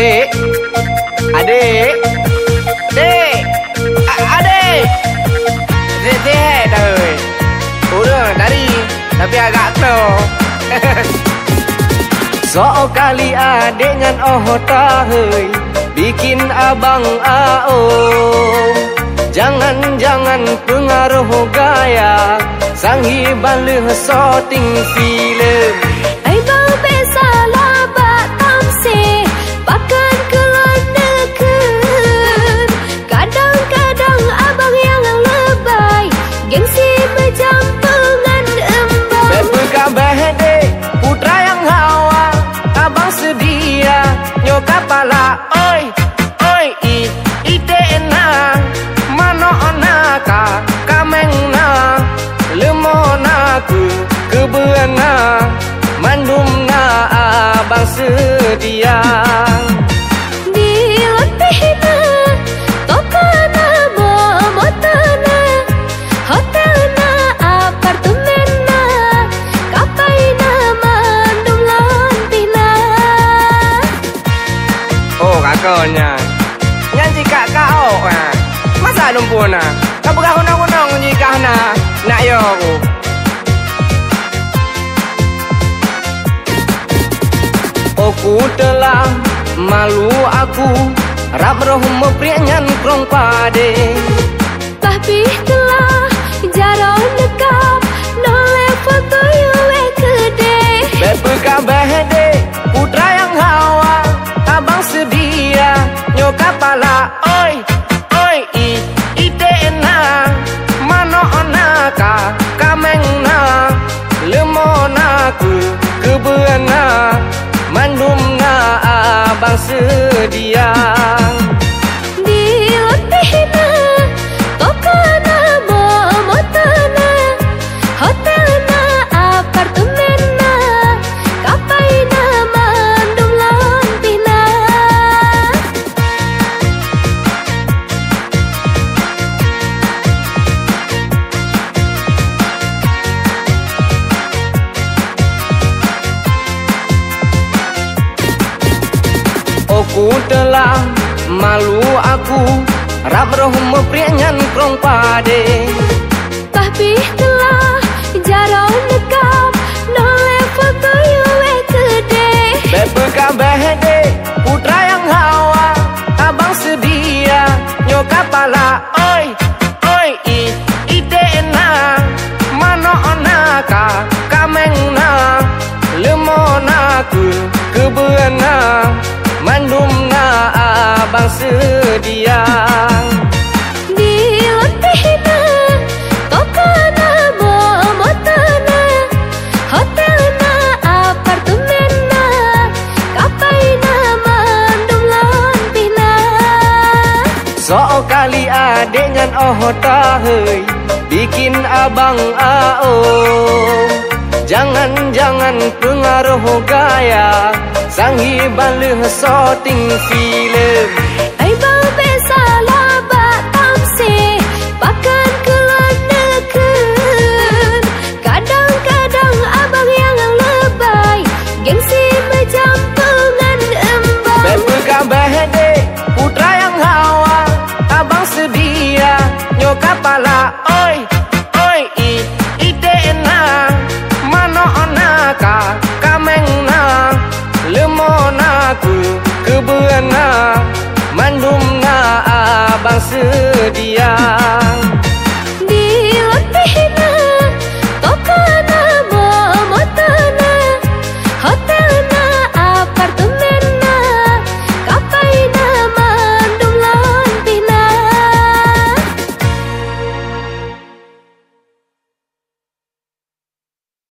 Adik. Dek A- Adik. Dek Dek dah oi Udah dari Tapi agak kena So kali adik dengan oh tahoi Bikin abang ao Jangan-jangan pengaruh gaya. Sanghi baluh sorting film bersedia Dilotihna Tokana Momotana Hotelna Apartemenna Kapaina Mandum Lontina Oh kakaknya. Nyanyi kakak oh eh. ah. Masa lumpuna Kabagahuna-hunang Nyikahna? Nak yo aku telah malu aku. Rap roh meprianyan krong pade. Tapi telah jarang dekap Nole foto yue kede Bepu kabeh sedia Telah malu aku. Rap roh meprianyan krong pade sedia Dilotihna Tokana momotana Hotelna apartemenna Kapaina mandum lontihna So kali adik oh tahoi Bikin abang ao Jangan-jangan pengaruh gaya Sanghi baluh sorting film